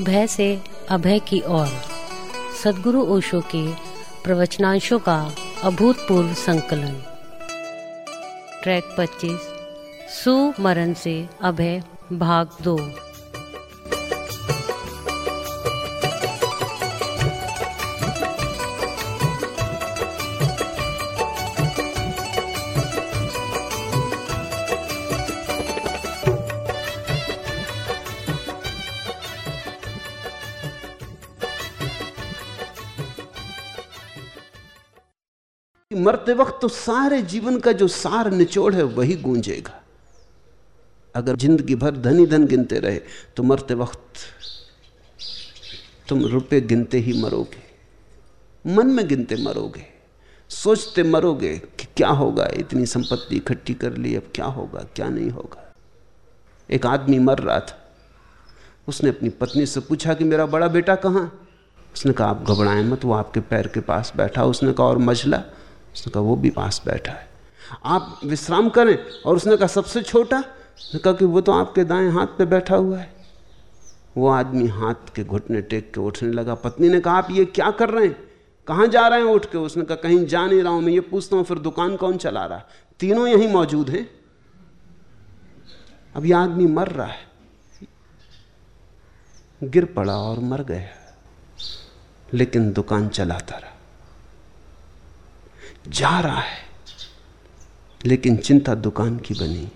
भय से अभय की ओर। सदगुरु ओशो के प्रवचनांशों का अभूतपूर्व संकलन। ट्रैक 25 सुमरण से अभय, भाग दो। मरते वक्त तो सारे जीवन का जो सार निचोड़ है, वही गूंजेगा। अगर ज़िंदगी भर धनी धन गिनते रहे तो मरते वक्त तुम रुपए गिनते ही मरोगे। मन में गिनते मरोगे। सोचते मरोगे कि क्या होगा, इतनी संपत्ति इकट्ठी कर ली, अब क्या होगा, क्या नहीं होगा। एक आदमी मर रहा था। उसने अपनी पत्नी से पूछा कि, मेरा बड़ा बेटा कहाँ? उसने कहा, आप घबराएँ मत, वो आपके पैर के पास बैठा उसने कहा, और मझला? उसने कहा, वो भी पास बैठा है। आप विश्राम करें। और उसने कहा, सबसे छोटा? उसने कहा कि, वो तो आपके दाएँ हाथ पे बैठा हुआ है। वो आदमी हाथ के घुटने टेक के उठने लगा। पत्नी ने कहा, आप ये क्या कर रहे हैं? कहाँ जा रहे हैं उठ के? उसने कहा, कहीं जा नहीं रहा हूँ मैं, ये पूछता हूँ, फिर दुकान कौन चला रहा? तीनों यहीं मौजूद हैं। अब यह आदमी मर रहा है। गिर पड़ा और मर गया। लेकिन दुकान चलाता रहा। जा रहा है। लेकिन चिंता दुकान की बनी।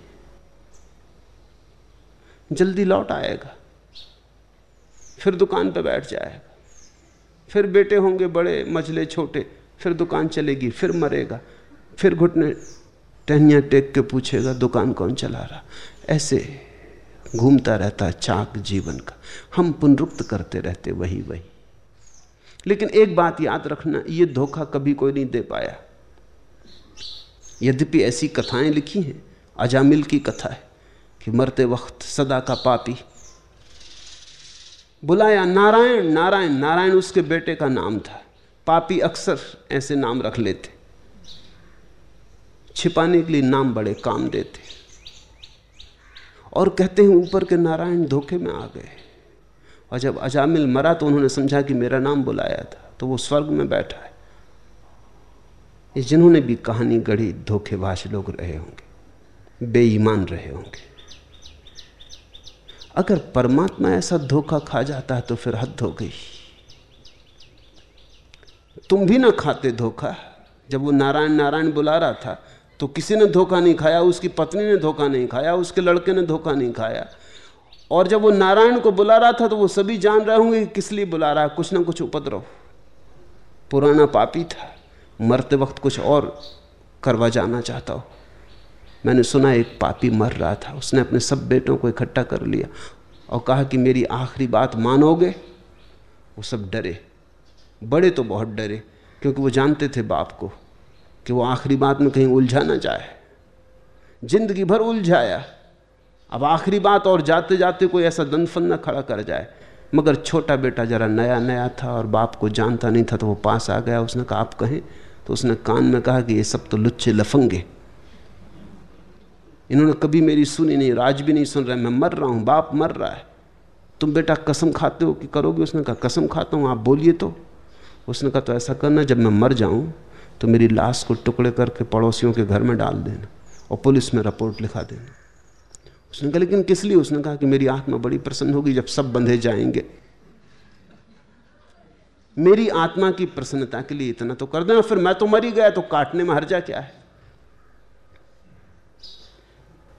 जल्दी लौट आएगा। फिर दुकान पर बैठ जाएगा। फिर बेटे होंगे बड़े, मझले छोटे। फिर दुकान चलेगी, फिर मरेगा। फिर घुटने टहनिया टेक के पूछेगा, दुकान कौन चला रहा? ऐसे घूमता रहता चाक जीवन का। हम पुनरुक्त करते रहते वही वही लेकिन एक बात याद रखना, ये धोखा कभी कोई नहीं दे पाया। यद्यपि ऐसी कथाएँ लिखी हैं, अजामिल की कथा है कि मरते वक्त सदा का पापी। बुलाया, नारायण नारायण नारायण उसके बेटे का नाम था। पापी अक्सर ऐसे नाम रख लेते। छिपाने के लिए नाम बड़े काम देते। और कहते हैं, ऊपर के नारायण धोखे में आ गए। और जब अजामिल मरा तो उन्होंने समझा कि मेरा नाम बुलाया था तो वो स्वर्ग में बैठा है। जिन्होंने भी कहानी गढ़ी, धोखेबाज लोग रहे होंगे, बेईमान रहे होंगे। अगर परमात्मा ऐसा धोखा खा जाता है तो फिर हद हो गई। तुम भी ना खाते धोखा। जब वो नारायण नारायण बुला रहा था तो किसी ने धोखा नहीं खाया, उसकी पत्नी ने धोखा नहीं खाया, उसके लड़के ने धोखा नहीं खाया। और जब वो नारायण को बुला रहा था तो वो सभी जान रहे होंगे कि किस लिए बुला रहा है, कुछ ना कुछ उपद्रव। पुराना पापी था। मरते वक्त कुछ और करवा जाना चाहता हो। मैंने सुना एक पापी मर रहा था। उसने अपने सब बेटों को इकट्ठा कर लिया और कहा कि मेरी आखिरी बात मानोगे? वो सब डरे। बड़े तो बहुत डरे, क्योंकि वो जानते थे बाप को कि वो आखिरी बात में कहीं उलझा ना जाए। ज़िंदगी भर उलझाया। अब आखिरी बात और जाते जाते कोई ऐसा दनफन न खड़ा कर जाए। मगर छोटा बेटा जरा नया नया था और बाप को जानता नहीं था तो वो पास आ गया। उसने कहा, आप कहें तो उसने कान में कहा कि ये सब तो लुच्चे लफंगे। इन्होंने कभी मेरी सुनी नहीं, राज भी नहीं सुन रहे मैं मर रहा हूँ, बाप मर रहा है। तुम बेटा कसम खाते हो कि करोगे? उसने कहा, कसम खाता हूँ, आप बोलिए तो। उसने कहा तो ऐसा करना, जब मैं मर जाऊँ तो मेरी लाश को टुकड़े करके पड़ोसियों के घर में डाल देना और पुलिस में रिपोर्ट लिखा देना। उसने कहा, लेकिन किस लिए? उसने कहा कि मेरी आत्मा बड़ी प्रसन्न होगी जब सब बंधे जाएँगे। मेरी आत्मा की प्रसन्नता के लिए इतना तो कर देना, फिर मैं तो मरी गया तो काटने में हर्जा क्या है?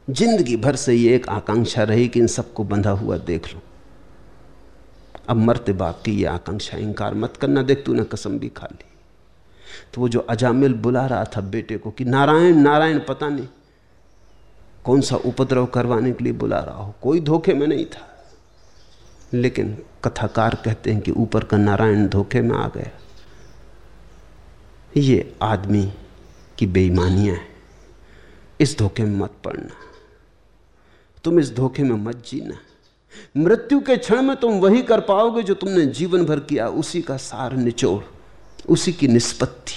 ज़िंदगी भर से ये एक आकांक्षा रही कि इन सबको बंधा हुआ देख लो। अब मरते बाप की ये आकांक्षा इंकार मत करना, देख तूने कसम भी खा ली। तो वो जो अजामिल बुला रहा था बेटे को कि, नारायण नारायण, पता नहीं कौन सा उपद्रव करवाने के लिए बुला रहा हो, कोई धोखे में नहीं था। लेकिन कथाकार कहते हैं कि ऊपर का नारायण धोखे में आ गया। ये आदमी की बेईमानियाँ है। इस धोखे में मत पड़ना। तुम इस धोखे में मत जीना। मृत्यु के क्षण में तुम वही कर पाओगे जो तुमने जीवन भर किया, उसी का सार निचोड़, उसी की निष्पत्ति,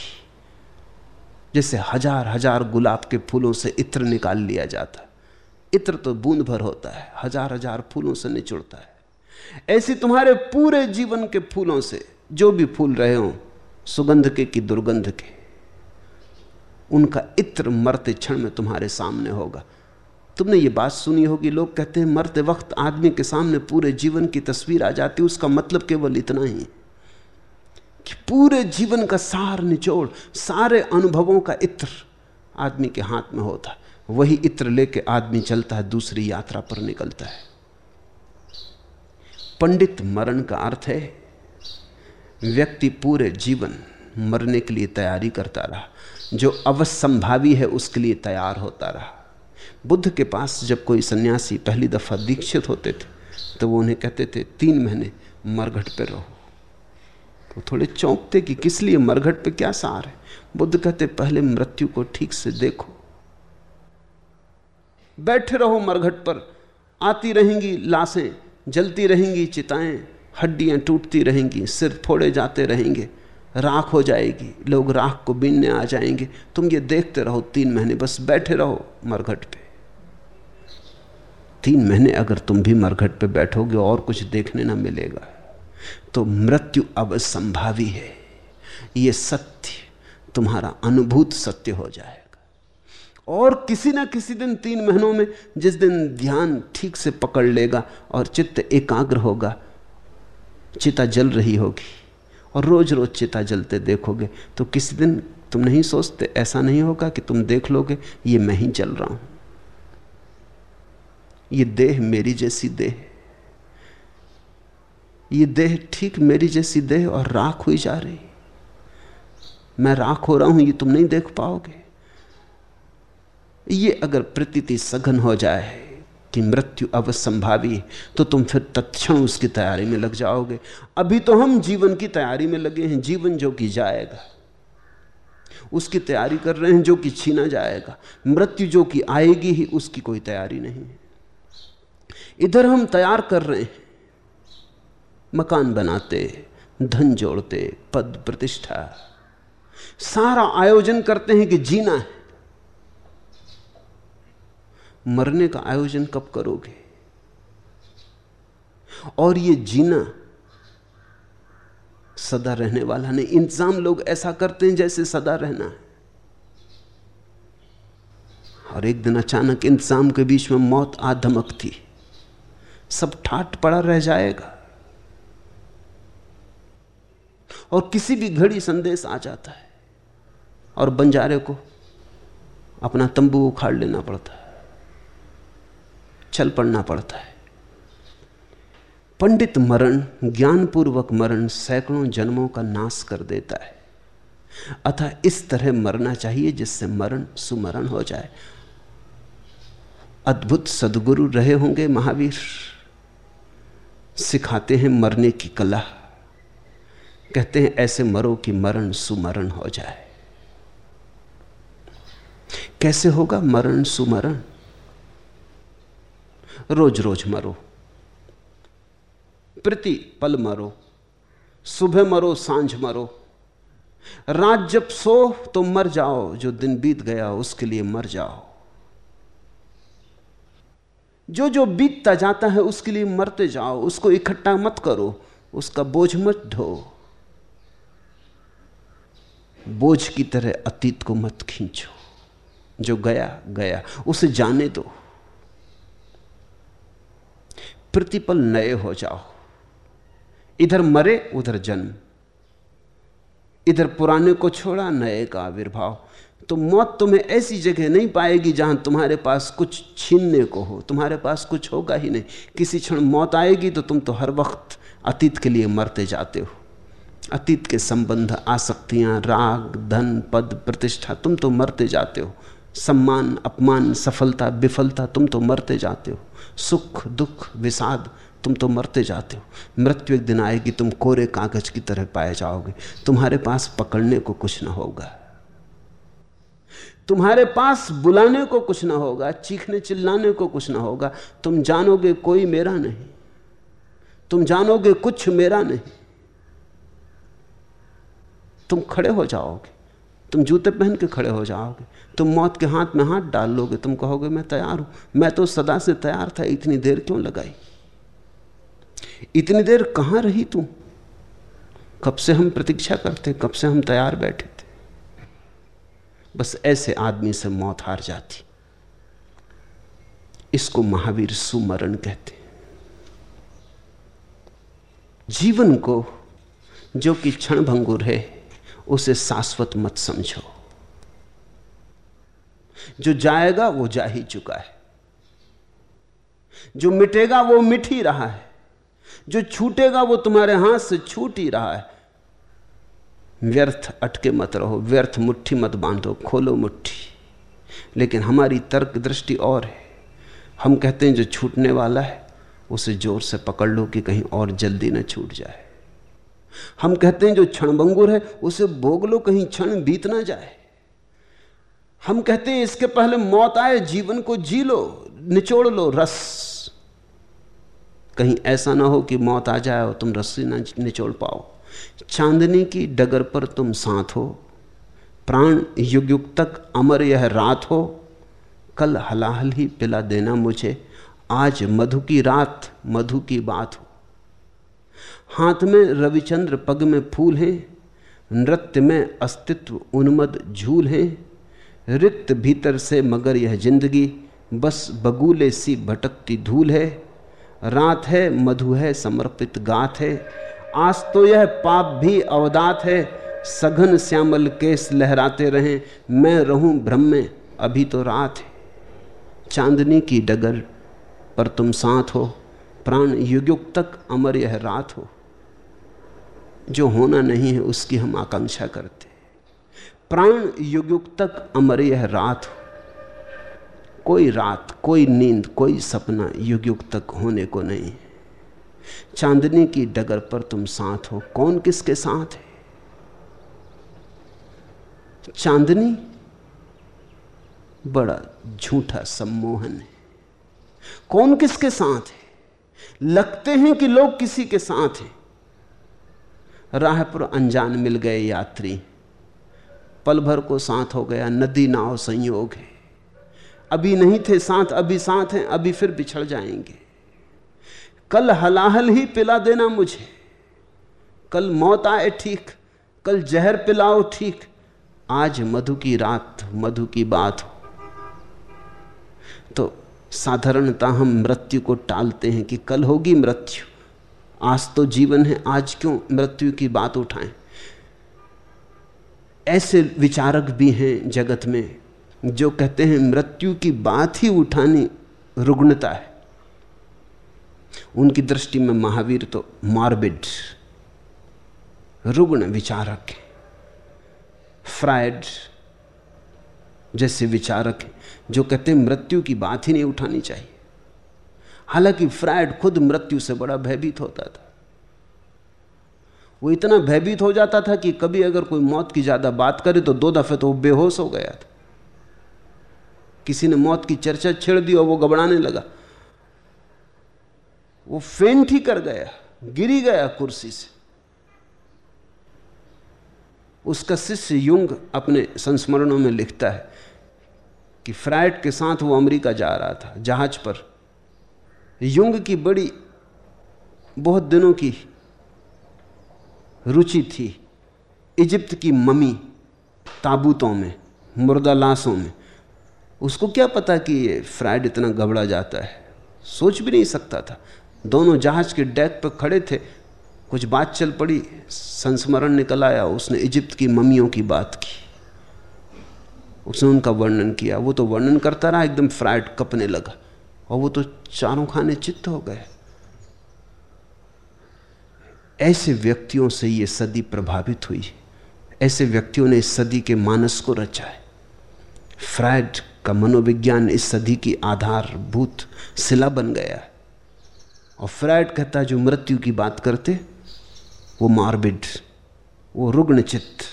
जैसे हज़ार हज़ार गुलाब के फूलों से इत्र निकाल लिया जाता इत्र तो बूंद भर होता है, हज़ार हज़ार फूलों से निचुड़ता है। ऐसी तुम्हारे पूरे जीवन के फूलों से जो भी फूल रहे हो, सुगंध के कि दुर्गंध के, उनका इत्र मरते क्षण में तुम्हारे सामने होगा। तुमने ये बात सुनी होगी, लोग कहते हैं मरते वक्त आदमी के सामने पूरे जीवन की तस्वीर आ जाती है, उसका मतलब केवल इतना ही कि पूरे जीवन का सार निचोड़, सारे अनुभवों का इत्र आदमी के हाथ में होता। वही इत्र लेके आदमी चलता है, दूसरी यात्रा पर निकलता है। पंडित मरण का अर्थ है, व्यक्ति पूरे जीवन मरने के लिए तैयारी करता रहा, जो अवसंभावी है उसके लिए तैयार होता रहा। बुद्ध के पास जब कोई सन्यासी पहली दफ़ा दीक्षित होते थे तो वो उन्हें कहते थे, तीन महीने मरघट पर रहो। तो थोड़े चौंकते कि किस लिए मरघट पे क्या सार है। बुद्ध कहते, पहले मृत्यु को ठीक से देखो। बैठे रहो मरघट पर, आती रहेंगी लाशें जलती रहेंगी चिताएँ, हड्डियाँ टूटती रहेंगी, सिर फोड़े जाते रहेंगे, राख हो जाएगी, लोग राख को बीनने आ जाएँगे। तुम ये देखते रहो, तीन महीने बस बैठे रहो मरघट पे। तीन महीने अगर तुम भी मरघट पे बैठोगे, और कुछ देखने ना मिलेगा तो मृत्यु अब संभावी है। ये सत्य, तुम्हारा अनुभूत सत्य हो जाएगा। और किसी ना किसी दिन तीन महीनों में जिस दिन ध्यान ठीक से पकड़ लेगा और चित्त एकाग्र होगा, चिता जल रही होगी और रोज रोज चिता जलते देखोगे तो किसी दिन तुम नहीं सोचते, ऐसा नहीं होगा कि तुम देख लोगे, ये मैं ही जल रहा हूँ। ये देह मेरी जैसी देह ये देह ठीक मेरी जैसी देह और राख हुई जा रही मैं राख हो रहा हूँ, ये तुम नहीं देख पाओगे। ये अगर प्रतीति सघन हो जाए कि मृत्यु अवसंभावी तो तुम फिर तत्क्षण उसकी तैयारी में लग जाओगे। अभी तो हम जीवन की तैयारी में लगे हैं, जीवन जो कि जाएगा। उसकी तैयारी कर रहे हैं जो कि छीना जाएगा। मृत्यु जो कि आएगी ही, उसकी कोई तैयारी नहीं है। इधर हम तैयार कर रहे हैं। मकान बनाते, धन जोड़ते, पद प्रतिष्ठा। सारा आयोजन करते हैं कि जीना है। मरने का आयोजन कब करोगे? और ये जीना सदा रहने वाला नहीं। इंतज़ाम लोग ऐसा करते हैं जैसे सदा रहना है। और एक दिन अचानक इंतज़ाम के बीच में मौत आ थी सब ठाट पड़ा रह जाएगा। और किसी भी घड़ी संदेश आ जाता है। और बंजारे को अपना तंबू उखाड़ लेना पड़ता है। चल पड़ना पड़ता है। पंडित मरण, ज्ञानपूर्वक मरण सैकड़ों जन्मों का नाश कर देता है। अतः इस तरह मरना चाहिए जिससे मरण सुमरण हो जाए। अद्भुत सदगुरु रहे होंगे महावीर। सिखाते हैं मरने की कला। कहते हैं ऐसे मरो कि मरण सुमरण हो जाए। कैसे होगा मरण सुमरण? रोज रोज मरो। प्रति पल मरो। सुबह मरो, साँझ मरो। रात जब सो तो मर जाओ। जो दिन बीत गया, उसके लिए मर जाओ। जो जो बीतता जाता है, उसके लिए मरते जाओ। उसको इकट्ठा मत करो। उसका बोझ मत ढो। बोझ की तरह अतीत को मत खींचो। जो गया गया। उसे जाने दो। प्रतिपल नए हो जाओ। इधर मरे, उधर जन्म। इधर पुराने को छोड़ा, नए का आविर्भाव। तो मौत तुम्हें ऐसी जगह नहीं पाएगी जहाँ तुम्हारे पास कुछ छीनने को हो। तुम्हारे पास कुछ होगा ही नहीं। किसी क्षण मौत आएगी तो तुम तो हर वक्त अतीत के लिए मरते जाते हो। अतीत के संबंध, आसक्तियाँ, राग, धन, पद, प्रतिष्ठा, तुम तो मरते जाते हो। सम्मान, अपमान, सफलता, विफलता, तुम तो मरते जाते हो। सुख, दुख, विषाद, तुम तो मरते जाते हो। मृत्यु एक दिन आएगी, तुम कोरे कागज़ की तरह पाए जाओगे। तुम्हारे पास पकड़ने को कुछ ना होगा। तुम्हारे पास बुलाने को कुछ ना होगा, चीखने चिल्लाने को कुछ ना होगा। तुम जानोगे कोई मेरा नहीं। तुम जानोगे कुछ मेरा नहीं। तुम खड़े हो जाओगे। तुम जूते पहन के खड़े हो जाओगे। तुम मौत के हाथ में हाथ डाल लोगे। तुम कहोगे, मैं तैयार हूँ। मैं तो सदा से तैयार था। इतनी देर क्यों लगाई? इतनी देर कहाँ रही तू? कब से हम प्रतीक्षा करते, कब से हम तैयार बैठे थे? बस ऐसे आदमी से मौत हार जाती। इसको महावीर सुमरण कहते जीवन को, जो कि क्षण भंगुर है उसे शाश्वत मत समझो। जो जाएगा, वो जा ही चुका है। जो मिटेगा, वो मिट ही रहा है। जो छूटेगा, वो तुम्हारे हाथ से छूट ही रहा है। व्यर्थ अटके मत रहो, व्यर्थ मुट्ठी मत बांधो, खोलो मुट्ठी। लेकिन हमारी तर्क दृष्टि और है। हम कहते हैं, जो छूटने वाला है, उसे ज़ोर से पकड़ लो कि कहीं और जल्दी ना छूट जाए। हम कहते हैं जो क्षणभंगुर है, उसे भोग लो कहीं क्षण बीत ना जाए। हम कहते हैं इसके पहले मौत आए, जीवन को जी लो, निचोड़ लो, रस। कहीं ऐसा ना हो कि मौत आ जाए और तुम रस्सी ना निचोड़ पाओ। चांदनी की डगर पर तुम साथ हो। प्राण युग युग तक अमर यह रात हो। कल हलाहल ही पिला देना मुझे। आज मधु की रात, मधु की बात हो। हाथ में रविचंद्र पग में फूल हैं, नृत्य में अस्तित्व उन्मद झूल हैं। रिक्त भीतर से मगर यह ज़िंदगी, बस बगूले सी भटकती धूल है। रात है, मधु है, समर्पित गात है। आज तो यह पाप भी अवदात है। सघन श्यामल केस लहराते रहें, मैं रहूँ भ्रम में, अभी तो रात है। चांदनी की डगर पर तुम साथ हो, प्राण युग युग तक अमर यह रात हो। जो होना नहीं है उसकी हम आकांक्षा करते प्राण युग युग तक अमर यह रात हो। कोई रात, कोई नींद, कोई सपना युग युग तक होने को नहीं है। चांदनी की डगर पर तुम साथ हो, कौन किसके साथ है? चांदनी बड़ा झूठा सम्मोहन है। कौन किसके साथ है? लगते हैं कि लोग किसी के साथ हैं। राह पर अनजान मिल गए यात्री। पल भर को साथ हो गया, नदी नाव संयोग है। अभी नहीं थे साथ, अभी साथ हैं, अभी फिर बिछड़ जाएँगे। कल हलाहल ही पिला देना मुझे। कल मौत आए ठीक, कल जहर पिलाओ ठीक। आज मधु की रात, मधु की बात हो। तो साधारणता हम मृत्यु को टालते हैं कि कल होगी मृत्यु। आज तो जीवन है, आज क्यों मृत्यु की बात उठाएँ? ऐसे विचारक भी हैं जगत में, जो कहते हैं मृत्यु की बात ही उठानी रुग्णता है। उनकी दृष्टि में महावीर तो मार्बिड रुग्ण विचारक है। फ्राइड जैसे विचारक हैं, जो कहते हैं मृत्यु की बात ही नहीं उठानी चाहिए। हालाँकि फ्राइड खुद मृत्यु से बड़ा भयभीत होता था। वो इतना भयभीत हो जाता था कि कभी अगर कोई मौत की ज़्यादा बात करे तो दो दफे तो वो बेहोश हो गया था। किसी ने मौत की चर्चा छेड़ दी और वो घबराने लगा। वो फेंट ही कर गया, गिरी गया कुर्सी से। उसका शिष्य युंग अपने संस्मरणों में लिखता है कि फ्राइड के साथ वो अमेरिका जा रहा था, जहाज़ पर। युंग की बड़ी बहुत दिनों की रुचि थी इजिप्त की ममी ताबूतों में, मुर्दा लाशों में। उसको क्या पता कि ये फ्राइड इतना घबरा जाता है? सोच भी नहीं सकता था। दोनों जहाज़ के डेक पर खड़े थे। कुछ बात चल पड़ी, संस्मरण निकल आया, उसने इजिप्त की ममियों की बात की। उसने उनका वर्णन किया। वो तो वर्णन करता रहा, एकदम फ्राइड कपने लगा। और वो तो चारों खाने चित्त हो गए। ऐसे व्यक्तियों से ये सदी प्रभावित हुई। ऐसे व्यक्तियों ने इस सदी के मानस को रचा है। फ्राइड का मनोविज्ञान इस सदी की आधारभूत शिला बन गया है। और फ्राइड कहता जो मृत्यु की बात करते, वो मार्बिड, वो रुग्ण चित्त।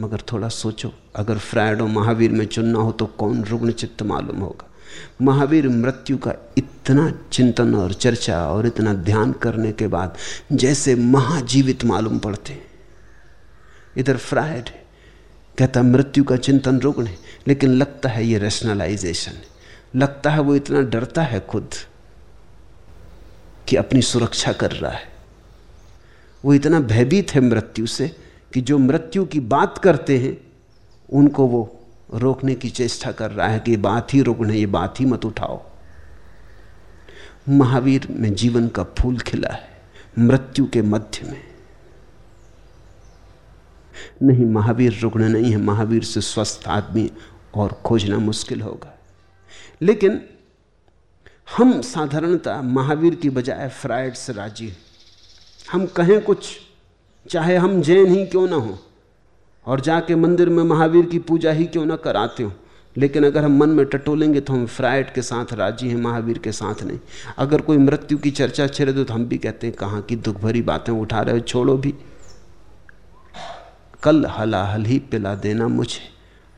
मगर थोड़ा सोचो, अगर फ्राइड और महावीर में चुनना हो तो कौन रुग्ण चित्त मालूम होगा? महावीर मृत्यु का इतना चिंतन और चर्चा और इतना ध्यान करने के बाद जैसे महाजीवित मालूम पड़ते इधर फ्राइड है, कहता, मृत्यु का चिंतन रुग्ण है, लेकिन लगता है ये रेशनलाइजेशन है। लगता है वो इतना डरता है खुद कि अपनी सुरक्षा कर रहा है। वो इतना भयभीत है मृत्यु से कि जो मृत्यु की बात करते हैं, उनको वो रोकने की चेष्टा कर रहा है कि बात ही रोकना ये बात ही मत उठाओ। महावीर में जीवन का फूल खिला है, मृत्यु के मध्य में। नहीं, महावीर रुकना नहीं है, महावीर से स्वस्थ आदमी और खोजना मुश्किल होगा। लेकिन हम साधारणता महावीर की बजाय फ्राइड से राज़ी हम कहें कुछ, चाहे हम जैन ही क्यों ना हो। और जाके मंदिर में महावीर की पूजा ही क्यों ना कराते हो? लेकिन अगर हम मन में टटोलेंगे तो हम फ्राइड के साथ राज़ी हैं, महावीर के साथ नहीं। अगर कोई मृत्यु की चर्चा छेड़े दो तो हम भी कहते हैं, कहाँ की दुख भरी बातें उठा रहे हो, छोड़ो भी। कल हलाहल ही पिला देना मुझे।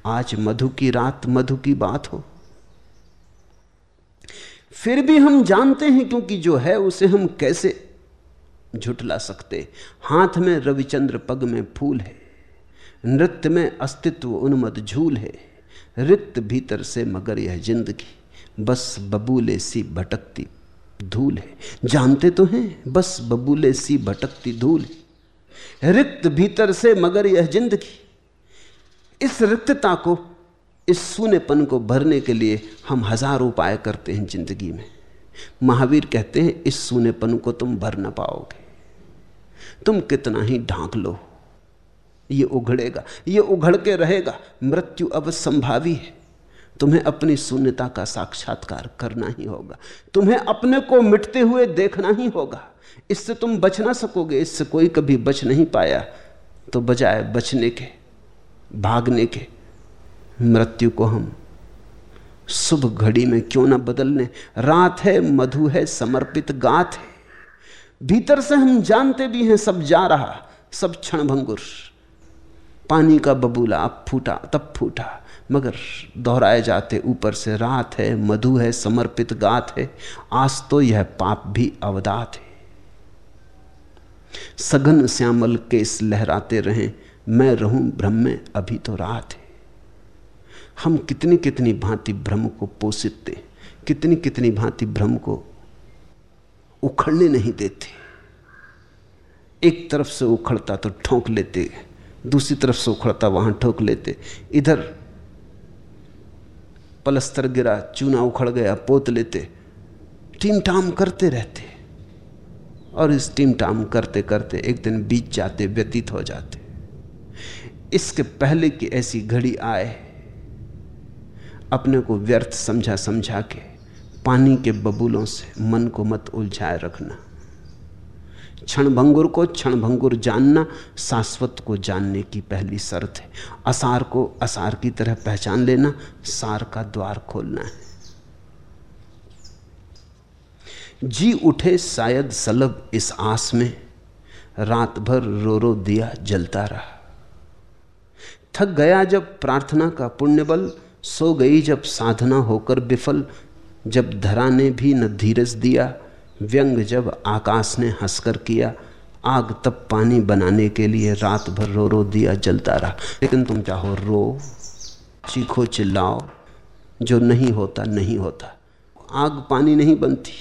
आज मधु की रात मधु की बात हो। फिर भी हम जानते हैं क्योंकि जो है उसे हम कैसे झुटला सकते हाथ में रविचंद्र पग में फूल है। नृत्य में अस्तित्व उन्मत झूल है। रिक्त भीतर से मगर यह ज़िंदगी, बस बबूले सी भटकती धूल है। जानते तो हैं, बस बबूले सी भटकती धूल है। रिक्त भीतर से मगर यह ज़िंदगी, इस रिक्तता को, इस सूनेपन को भरने के लिए हम हज़ार उपाय करते हैं ज़िंदगी में। महावीर कहते हैं, इस सूनेपन को तुम भर ना पाओगे। तुम कितना ही ढांक लो। ये उघड़ेगा, ये उघड़ के रहेगा। मृत्यु अब संभावी है। तुम्हें अपनी शून्यता का साक्षात्कार करना ही होगा। तुम्हें अपने को मिटते हुए देखना ही होगा। इससे तुम बच ना सकोगे, इससे कोई कभी बच नहीं पाया। तो बजाय बचने के, भागने के, मृत्यु को हम शुभ घड़ी में क्यों ना बदलने। रात है, मधु है, समर्पित गात है। भीतर से हम जानते भी हैं, सब जा रहा, सब क्षण भंगुर पानी का बबूला अब फूटा, तब फूटा। मगर दोहराए जाते ऊपर से, रात है, मधु है, समर्पित गात है, आज तो यह पाप भी अवदात है। सघन श्यामल केस लहराते रहें, मैं रहूँ भ्रम में, अभी तो रात है। हम कितनी कितनी भांति भ्रम को पोषितते कितनी कितनी भांति भ्रम को उखड़ने नहीं देते। एक तरफ़ से उखड़ता तो ठोंक लेते दूसरी तरफ़ से उखड़ता, वहाँ ठोक लेते। इधर पलस्तर गिरा, चूना उखड़ गया, पोत लेते। टीम टाम करते रहते। और इस टीम टाम करते करते एक दिन बीत जाते, व्यतीत हो जाते। इसके पहले की ऐसी घड़ी आए। अपने को व्यर्थ समझा समझा के, पानी के बबूलों से मन को मत उलझाए रखना। क्षण भंगुर को क्षण भंगुर जानना शाश्वत को जानने की पहली शर्त है। असार को असार की तरह पहचान लेना, सार का द्वार खोलना है। जी उठे शायद सलब इस आस में रात भर रो रो दिया जलता रहा। थक गया जब प्रार्थना का पुण्य बल सो गई जब साधना होकर विफल, जब धरा ने भी न धीरज दिया व्यंग जब आकाश ने हंसकर किया, आग तब पानी बनाने के लिए रात भर रो रो दिया जलता रहा। लेकिन तुम चाहो रो, चीखो चिल्लाओ, जो नहीं होता नहीं होता। आग पानी नहीं बनती।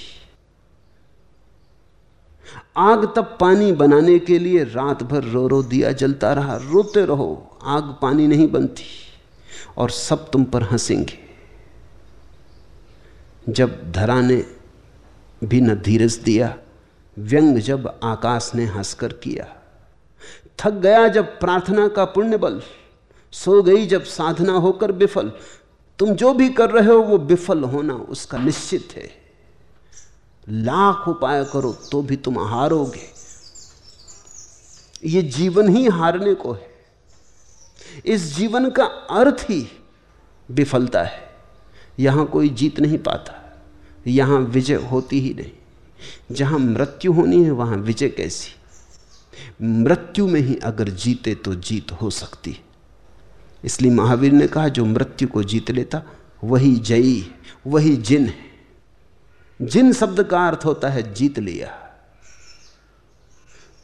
आग तब पानी बनाने के लिए रात भर रो रो दिया जलता रहा। रोते रहो, आग पानी नहीं बनती, और सब तुम पर हंसेंगे। जब धरा ने भी न धीरज दिया। व्यंग जब आकाश ने हंसकर किया। थक गया जब प्रार्थना का पुण्य बल सो गई जब साधना होकर विफल। तुम जो भी कर रहे हो वो विफल होना उसका निश्चित है। लाख उपाय करो तो भी तुम हारोगे। ये जीवन ही हारने को है। इस जीवन का अर्थ ही विफलता है। यहाँ कोई जीत नहीं पाता। यहाँ विजय होती ही नहीं। जहाँ मृत्यु होनी है, वहाँ विजय कैसी? मृत्यु में ही अगर जीते तो जीत हो सकती इसलिए महावीर ने कहा, जो मृत्यु को जीत लेता, वही जयी, वही जिन है। जिन शब्द का अर्थ होता है, जीत लिया।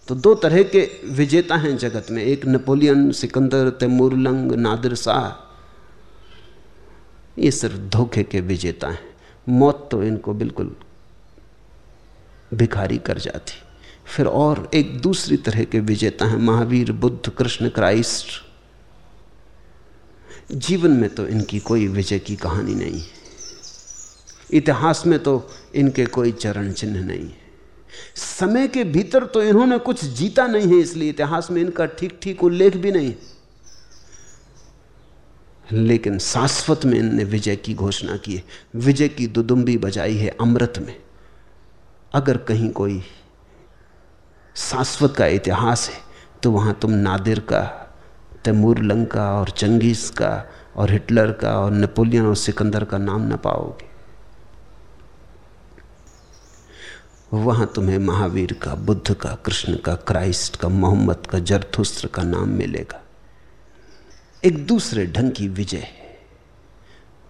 तो दो तरह के विजेता हैं जगत में। एक नेपोलियन, सिकंदर तैमूरलंग नादिर शाह। ये सिर्फ़ धोखे के विजेता हैं। मौत तो इनको बिल्कुल भिखारी कर जाती। फिर और एक दूसरी तरह के विजेता हैं, महावीर, बुद्ध, कृष्ण, क्राइस्ट। जीवन में तो इनकी कोई विजय की कहानी नहीं। है इतिहास में तो इनके कोई चरण चिन्ह नहीं। है समय के भीतर तो इन्होंने कुछ जीता नहीं है, इसलिए इतिहास में इनका ठीक ठीक उल्लेख भी नहीं। लेकिन शाश्वत में इनने विजय की घोषणा की है। विजय की दुदुम्बी बजाई है अमृत में। अगर कहीं कोई शाश्वत का इतिहास है तो वहाँ तुम नादिर का, तैमूर लंका और चंगेज का और हिटलर का और नेपोलियन और सिकंदर का नाम न पाओगे। वहाँ तुम्हें महावीर का, बुद्ध का, कृष्ण का, क्राइस्ट का, मोहम्मद का, जरथुस्त्र का नाम मिलेगा। एक दूसरे ढंग की विजय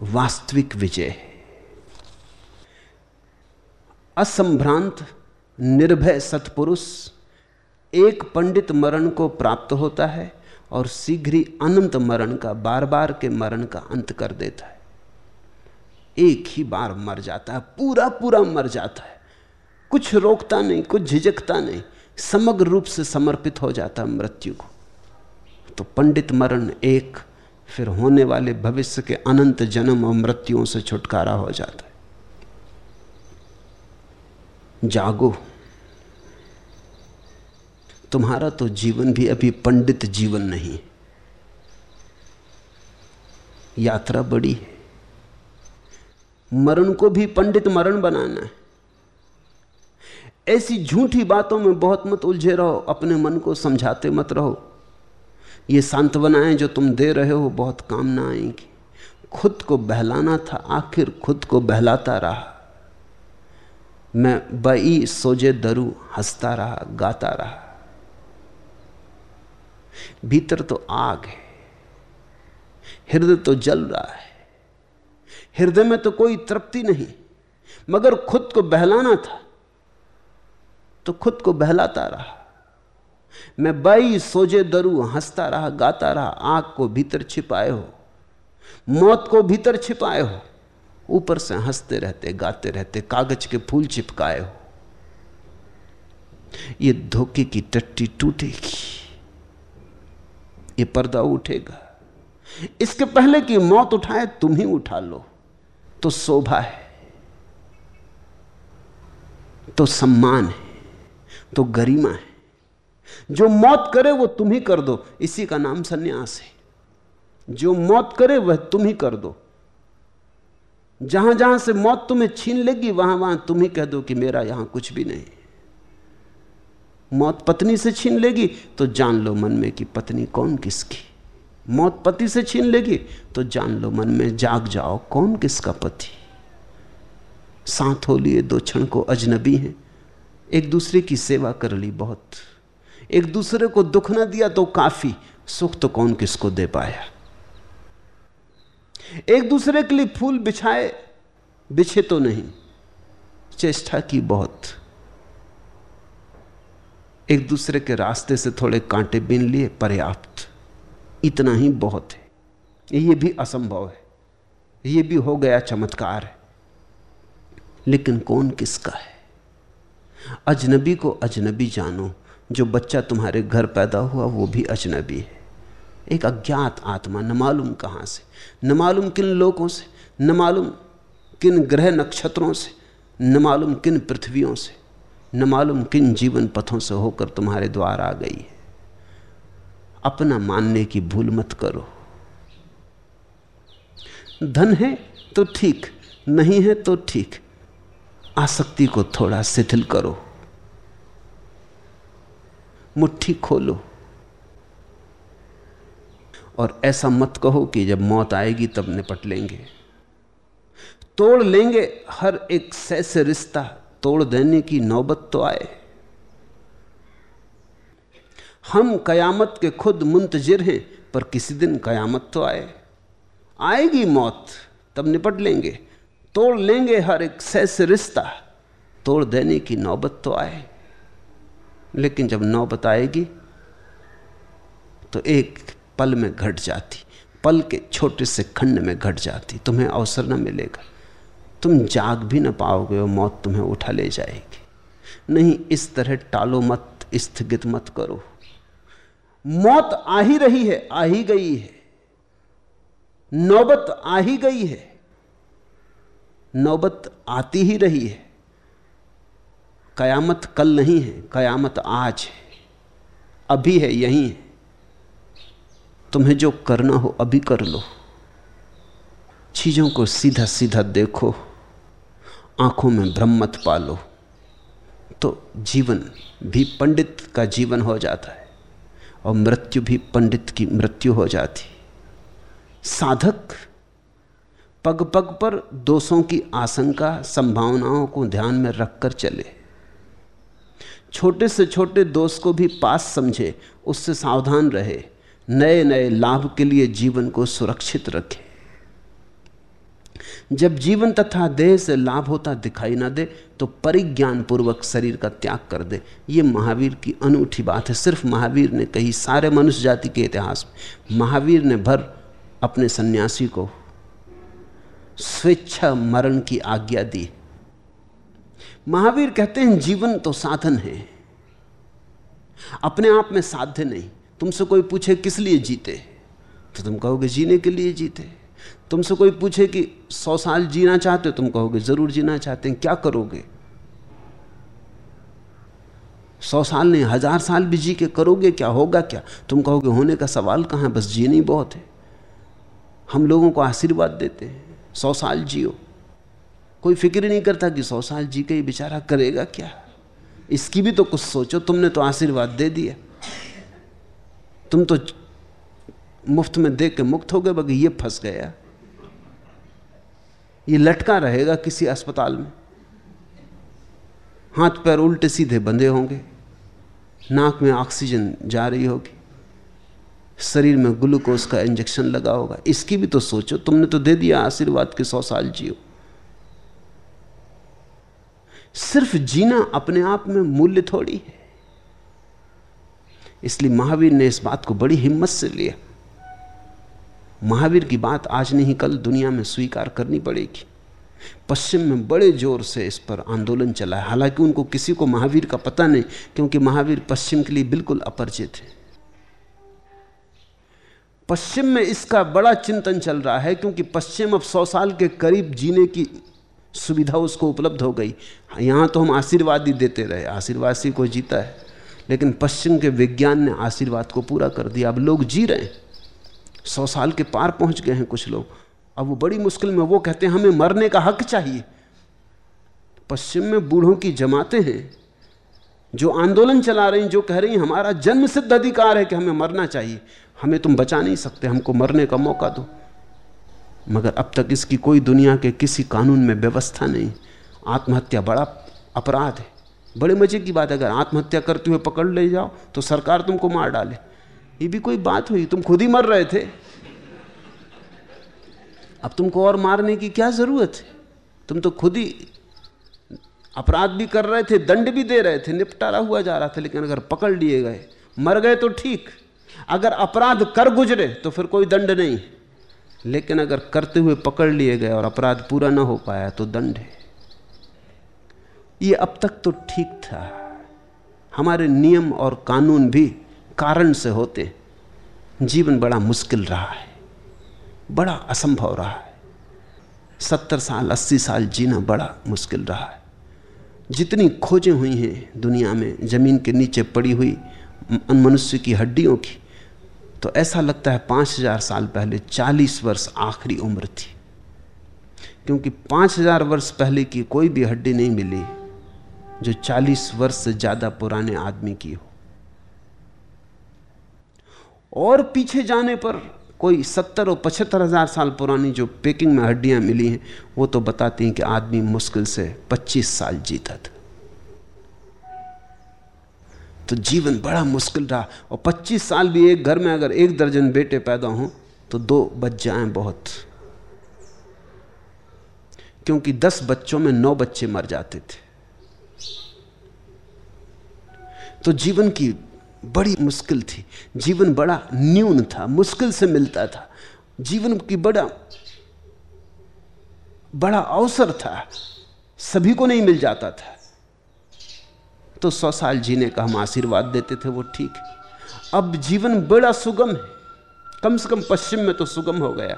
वास्तविक विजय असंभ्रांत, निर्भय सत्पुरुष एक पंडित मरण को प्राप्त होता है और शीघ्र ही अनंत मरण का बार बार के मरण का अंत कर देता है। एक ही बार मर जाता है पूरा पूरा मर जाता है। कुछ रोकता नहीं, कुछ झिझकता नहीं, समग्र रूप से समर्पित हो जाता है मृत्यु को। तो पंडित मरण एक, फिर होने वाले भविष्य के अनंत जन्म और मृत्युओं से छुटकारा हो जाता है। जागो। तुम्हारा तो जीवन भी अभी पंडित जीवन नहीं यात्रा बड़ी है। मरण को भी पंडित मरण बनाना है। ऐसी झूठी बातों में बहुत मत उलझे रहो, अपने मन को समझाते मत रहो। ये सांत्वनाएँ जो तुम दे रहे हो, बहुत काम ना आएँगी। खुद को बहलाना था, आखिर खुद को बहलाता रहा। मैं बई सोजे दरू, हंसता रहा, गाता रहा। भीतर तो आग है, हृदय तो जल रहा है। हृदय में तो कोई तृप्ति नहीं, मगर खुद को बहलाना था तो खुद को बहलाता रहा। मैं बाई सोजे दरू, हंसता रहा, गाता रहा आग को भीतर छिपाए हो, मौत को भीतर छिपाए हो, ऊपर से हँसते रहते, गाते रहते, कागज़ के फूल चिपकाए हो। ये धोखे की टट्टी टूटेगी, ये पर्दा उठेगा। इसके पहले कि मौत उठाए, तुम ही उठा लो तो शोभा है तो सम्मान है तो गरिमा है। जो मौत करे वो तुम ही कर दो। इसी का नाम सन्यास है। जो मौत करे वह तुम ही कर दो। जहाँ जहाँ से मौत तुम्हें छीन लेगी, वहाँ वहाँ तुम ही कह दो कि मेरा यहाँ कुछ भी नहीं। मौत पत्नी से छीन लेगी तो जान लो मन में कि पत्नी कौन किसकी। मौत पति से छीन लेगी तो जान लो मन में जाग जाओ, कौन किसका पति। साथ हो लिए दो क्षण को अजनबी हैं। एक दूसरे की सेवा कर ली बहुत। एक दूसरे को दुख ना दिया तो काफ़ी सुख तो कौन किसको दे पाया? एक दूसरे के लिए फूल बिछाए, बिछे तो नहीं। चेष्टा की बहुत। एक दूसरे के रास्ते से थोड़े कांटे बीन लिए, पर्याप्त। इतना ही बहुत है। ये भी असंभव है। ये भी हो गया चमत्कार है। लेकिन कौन किसका है? अजनबी को अजनबी जानो। जो बच्चा तुम्हारे घर पैदा हुआ, वो भी अजनबी है। एक अज्ञात आत्मा, न मालूम कहाँ से, न मालूम किन लोगों से, न मालूम किन ग्रह नक्षत्रों से, न मालूम किन पृथ्वियों से, न मालूम किन जीवन पथों से होकर तुम्हारे द्वार आ गई है। अपना मानने की भूल मत करो। धन है तो ठीक, नहीं है तो ठीक। आसक्ति को थोड़ा शिथिल करो। मुट्ठी खोलो। और ऐसा मत कहो कि जब मौत आएगी तब निपट लेंगे। तोड़ लेंगे हर एक सै से रिश्ता, तोड़ देने की नौबत तो आए। हम कयामत के खुद मुंतजिर हैं, पर किसी दिन कयामत तो आए। आएगी मौत, तब निपट लेंगे। तोड़ लेंगे हर एक सह से रिश्ता, तोड़ देने की नौबत तो आए। लेकिन जब नौबत आएगी तो एक पल में घट जाती, पल के छोटे से खंड में घट जाती, तुम्हें अवसर न मिलेगा। तुम जाग भी ना पाओगे, और मौत तुम्हें उठा ले जाएगी। नहीं, इस तरह टालो मत, स्थगित मत करो। मौत आ ही रही है, आ ही गई है। नौबत आ ही गई है। नौबत आती ही रही है। कयामत कल नहीं है, कयामत आज है, अभी है, यही है। तुम्हें जो करना हो, अभी कर लो। चीज़ों को सीधा सीधा देखो, आँखों में भ्रम मत पालो। तो जीवन भी पंडित का जीवन हो जाता है, और मृत्यु भी पंडित की मृत्यु हो जाती। साधक पग पग पर दोषों की आशंका, संभावनाओं को ध्यान में रखकर चले। छोटे से छोटे दोष को भी पास समझे, उससे सावधान रहे नए नए लाभ के लिए जीवन को सुरक्षित रखे। जब जीवन तथा देह से लाभ होता दिखाई ना दे तो परिज्ञान पूर्वक शरीर का त्याग कर दे। ये महावीर की अनूठी बात है। सिर्फ़ महावीर ने कही, सारे मनुष्य जाति के इतिहास में, महावीर ने भर अपने सन्यासी को स्वेच्छा मरण की आज्ञा दी। महावीर कहते हैं, जीवन तो साधन है। अपने आप में साध्य नहीं। तुमसे कोई पूछे किस लिए जीते तो तुम कहोगे, जीने के लिए जीते। तुमसे कोई पूछे कि सौ साल जीना चाहते हो, तुम कहोगे, ज़रूर जीना चाहते हैं, क्या करोगे? सौ साल नहीं, हज़ार साल भी जी के करोगे, क्या होगा, क्या? तुम कहोगे, होने का सवाल कहाँ है? बस जीना बहुत है। हम लोगों को आशीर्वाद देते हैं। सौ साल जियो। कोई फ़िक्र ही नहीं करता कि सौ साल जी के ही बेचारा करेगा क्या? इसकी भी तो कुछ सोचो, तुमने तो आशीर्वाद दे दिया। तुम तो मुफ़्त में देख के मुक्त हो गए बगे ये फंस गया। ये लटका रहेगा किसी अस्पताल में। हाथ पैर उल्टे सीधे बंधे होंगे। नाक में ऑक्सीजन जा रही होगी। शरीर में ग्लूकोज का इंजेक्शन लगा होगा। इसकी भी तो सोचो, तुमने तो दे दिया आशीर्वाद के सौ साल जियो। सिर्फ़ जीना अपने आप में मूल्य थोड़ी है। इसलिए महावीर ने इस बात को बड़ी हिम्मत से लिया। महावीर की बात आज नहीं, कल दुनिया में स्वीकार करनी पड़ेगी। पश्चिम में बड़े ज़ोर से इस पर आंदोलन चला है। हालाँकि उनको किसी को महावीर का पता नहीं, क्योंकि महावीर पश्चिम के लिए बिल्कुल अपरिचित है। पश्चिम में इसका बड़ा चिंतन चल रहा है, क्योंकि पश्चिम अब सौ साल के करीब जीने की सुविधा उसको उपलब्ध हो गई। यहाँ तो हम आशीर्वाद ही देते रहे। आशीर्वाद कोई जीता है। लेकिन पश्चिम के विज्ञान ने आशीर्वाद को पूरा कर दिया। अब लोग जी रहे हैं। सौ साल के पार पहुँच गए हैं कुछ लोग। अब वो बड़ी मुश्किल में वो कहते हैं, हमें मरने का हक चाहिए। पश्चिम में बूढ़ों की जमातें हैं, जो आंदोलन चला रही जो कह रही हमारा जन्म सिद्ध अधिकार है कि हमें मरना चाहिए। हमें तुम बचा नहीं सकते। हमको मरने का मौका दो। मगर अब तक इसकी कोई दुनिया के किसी कानून में व्यवस्था नहीं। आत्महत्या बड़ा अपराध है। बड़े मज़े की बात है, अगर आत्महत्या करते हुए पकड़ ले जाओ तो सरकार तुमको मार डाले। ये भी कोई बात हुई? तुम खुद ही मर रहे थे। अब तुमको और मारने की क्या ज़रूरत है? तुम तो खुद ही अपराध भी कर रहे थे, दंड भी दे रहे थे, निपटारा हुआ जा रहा था, लेकिन अगर पकड़ लिए गए, मर गए तो ठीक। अगर अपराध कर गुजरे तो फिर कोई दंड नहीं। लेकिन अगर करते हुए पकड़ लिए गए और अपराध पूरा ना हो पाया तो दंड है। ये अब तक तो ठीक था। हमारे नियम और कानून भी कारण से होते। जीवन बड़ा मुश्किल रहा है। बड़ा असंभव रहा है। सत्तर साल, अस्सी साल जीना बड़ा मुश्किल रहा है। जितनी खोजें हुई हैं दुनिया में, ज़मीन के नीचे पड़ी हुई मनुष्य की हड्डियों की तो ऐसा लगता है पाँच हज़ार साल पहले चालीस वर्ष आखिरी उम्र थी। क्योंकि पाँच हज़ार वर्ष पहले की कोई भी हड्डी नहीं मिली जो चालीस वर्ष से ज़्यादा पुराने आदमी की हो। और पीछे जाने पर कोई सत्तर और पचहत्तर हज़ार साल पुरानी जो पेकिंग में हड्डियाँ मिली हैं, वो तो बताती हैं कि आदमी मुश्किल से पच्चीस साल जीता था। तो जीवन बड़ा मुश्किल रहा। और 25 साल भी एक घर में अगर एक दर्जन बेटे पैदा हों तो दो बच जाएँ बहुत। क्योंकि दस बच्चों में नौ बच्चे मर जाते थे। तो जीवन की बड़ी मुश्किल थी। जीवन बड़ा न्यून था, मुश्किल से मिलता था। जीवन की बड़ा बड़ा अवसर था। सभी को नहीं मिल जाता था। तो सौ साल जीने का हम आशीर्वाद देते थे, वो ठीक है। अब जीवन बड़ा सुगम है। कम से कम पश्चिम में तो सुगम हो गया।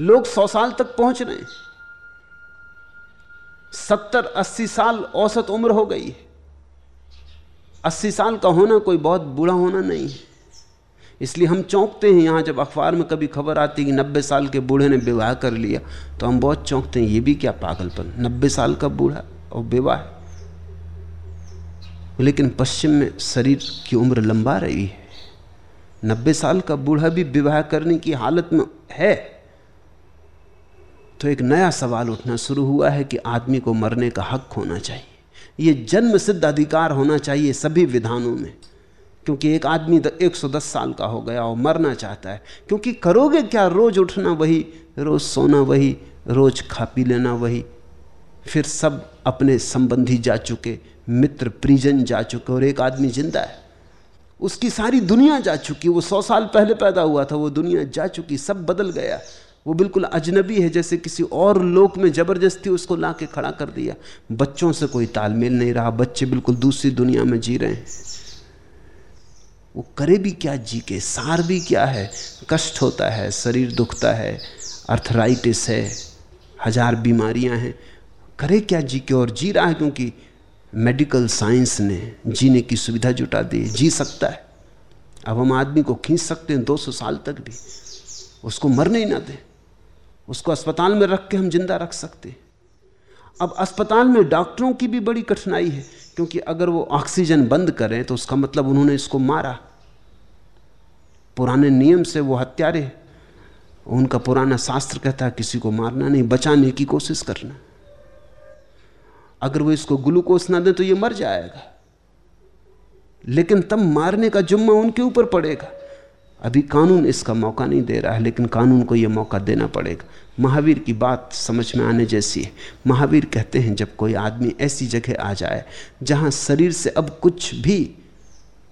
लोग सौ साल तक पहुँच रहे हैं। सत्तर, अस्सी साल औसत उम्र हो गई है। अस्सी साल का होना कोई बहुत बूढ़ा होना नहीं है। इसलिए हम चौंकते हैं, यहाँ जब अखबार में कभी खबर आती है कि नब्बे साल के बूढ़े ने विवाह कर लिया तो हम बहुत चौंकते हैं, ये भी क्या पागलपन? नब्बे साल का बूढ़ा और विवाह। लेकिन पश्चिम में शरीर की उम्र लंबा रही है। नब्बे साल का बूढ़ा भी विवाह करने की हालत में है। तो एक नया सवाल उठना शुरू हुआ है कि आदमी को मरने का हक होना चाहिए। ये जन्म सिद्ध अधिकार होना चाहिए सभी विधानों में। क्योंकि एक आदमी 110 साल का हो गया और मरना चाहता है। क्योंकि करोगे क्या? रोज उठना वही, रोज सोना वही, रोज खा पी लेना वही। फिर सब अपने संबंधी जा चुके, मित्र, परिजन जा चुके और एक आदमी ज़िंदा है। उसकी सारी दुनिया जा चुकी, वो सौ साल पहले पैदा हुआ था, वो दुनिया जा चुकी, सब बदल गया। वो बिल्कुल अजनबी है, जैसे किसी और लोक में ज़बरदस्ती उसको ला के खड़ा कर दिया। बच्चों से कोई तालमेल नहीं रहा, बच्चे बिल्कुल दूसरी दुनिया में जी रहे हैं। वो करे भी क्या, जी के सार भी क्या है? कष्ट होता है, शरीर दुखता है, अर्थराइटिस है, हज़ार बीमारियाँ हैं। करे क्या जी के और जी रहा है क्योंकि मेडिकल साइंस ने जीने की सुविधा जुटा दी जी सकता है। अब हम आदमी को खींच सकते हैं 200 साल तक भी। उसको मरने ही ना दें। उसको अस्पताल में रख के हम ज़िंदा रख सकते हैं। अब अस्पताल में डॉक्टरों की भी बड़ी कठिनाई है, क्योंकि अगर वो ऑक्सीजन बंद करें तो उसका मतलब उन्होंने इसको मारा। पुराने नियम से वो हत्यारे उनका पुराना शास्त्र कहता है, किसी को मारना नहीं, बचाने की कोशिश करना। अगर वो इसको ग्लूकोज ना दे तो ये मर जाएगा। लेकिन तब मारने का जुम्मा उनके ऊपर पड़ेगा। अभी कानून इसका मौका नहीं दे रहा है, लेकिन कानून को यह मौका देना पड़ेगा। महावीर की बात समझ में आने जैसी है। महावीर कहते हैं, जब कोई आदमी ऐसी जगह आ जाए, जहाँ शरीर से अब कुछ भी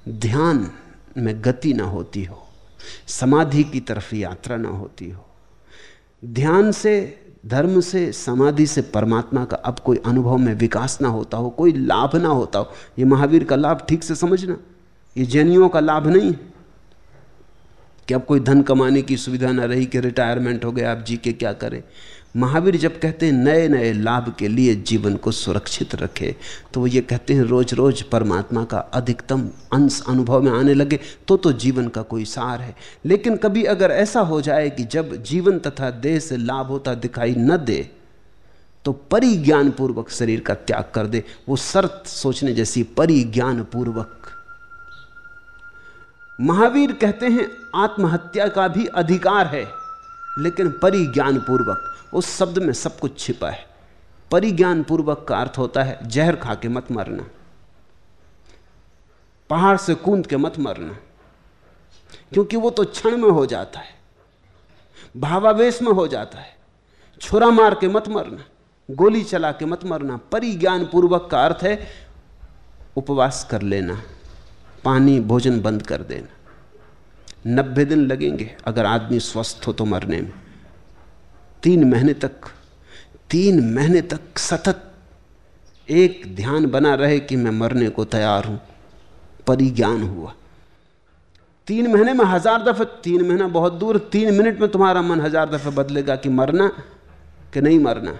ध्यान में गति ना होती हो, समाधि की तरफ़ यात्रा ना होती हो, ध्यान से धर्म से, समाधि से परमात्मा का अब कोई अनुभव में विकास ना होता हो, कोई लाभ ना होता हो, ये महावीर का लाभ ठीक से समझना। ये जैनियों का लाभ नहीं है। कि अब कोई धन कमाने की सुविधा ना रही कि रिटायरमेंट हो गया, आप जी के क्या करें? महावीर जब कहते हैं, नए नए लाभ के लिए जीवन को सुरक्षित रखे तो वो ये कहते हैं रोज रोज परमात्मा का अधिकतम अंश अनुभव में आने लगे तो तो जीवन का कोई सार है। लेकिन कभी अगर ऐसा हो जाए कि जब जीवन तथा देह से लाभ होता दिखाई न दे तो परिज्ञान पूर्वक शरीर का त्याग कर दे। वो शर्त सोचने जैसी परिज्ञान पूर्वक महावीर कहते हैं, आत्महत्या का भी अधिकार है। लेकिन परिज्ञान पूर्वक उस शब्द में सब कुछ छिपा है। परिज्ञान पूर्वक का अर्थ होता है, जहर खा के मत मरना। पहाड़ से कूद के मत मरना। क्योंकि वो तो क्षण में हो जाता है, भावावेश में हो जाता है। छुरा मार के मत मरना, गोली चला के मत मरना परिज्ञान पूर्वक का अर्थ है, उपवास कर लेना, पानी, भोजन बंद कर देना। नब्बे दिन लगेंगे। अगर आदमी स्वस्थ हो तो मरने में। तीन महीने तक, तीन महीने तक सतत एक ध्यान बना रहे कि मैं मरने को तैयार हूँ। परिज्ञान हुआ। तीन महीने में हज़ार दफे, तीन महीना बहुत दूर, तीन मिनट में तुम्हारा मन हज़ार दफे बदलेगा कि मरना कि नहीं मरना।